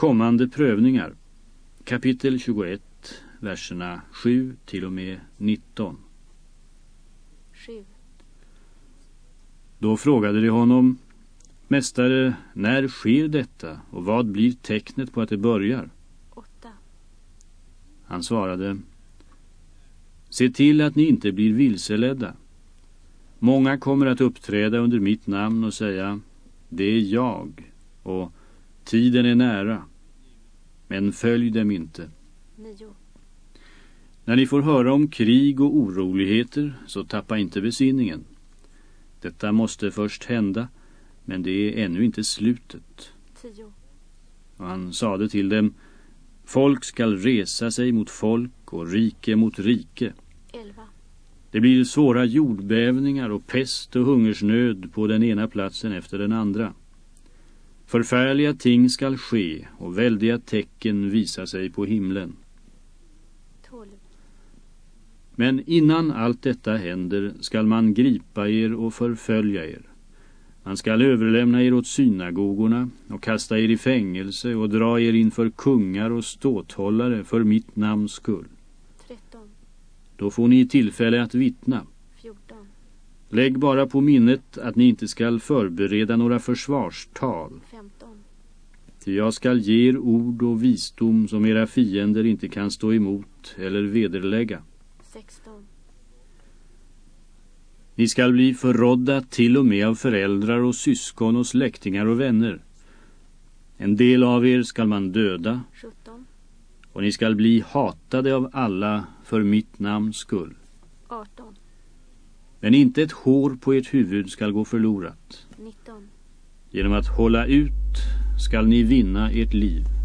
Kommande prövningar. Kapitel 21, verserna 7 till och med 19. 7. Då frågade de honom, Mästare, när sker detta och vad blir tecknet på att det börjar? 8. Han svarade, Se till att ni inte blir vilseledda. Många kommer att uppträda under mitt namn och säga, det är jag och tiden är nära. Men följ dem inte. 9. När ni får höra om krig och oroligheter så tappa inte besinningen. Detta måste först hända, men det är ännu inte slutet. 10. Och han sade till dem, folk skall resa sig mot folk och rike mot rike. 11. Det blir svåra jordbävningar och pest och hungersnöd på den ena platsen efter den andra. Förfärliga ting skall ske och väldiga tecken visa sig på himlen. 12. Men innan allt detta händer skall man gripa er och förfölja er. Man skall överlämna er åt synagogorna och kasta er i fängelse och dra er inför kungar och ståthållare för mitt namns skull. 13. Då får ni tillfälle att vittna. 14. Lägg bara på minnet att ni inte skall förbereda några försvarstal. 15. Ty jag skall ge er ord och visdom som era fiender inte kan stå emot eller vederlägga. 16. Ni skall bli förrådda till och med av föräldrar och syskon och släktingar och vänner. En del av er skall man döda 17. och ni skall bli hatade av alla för mitt namns skull. 18. Men inte ett hår på ert huvud skall gå förlorat. 19. Genom att hålla ut skall ni vinna ert liv.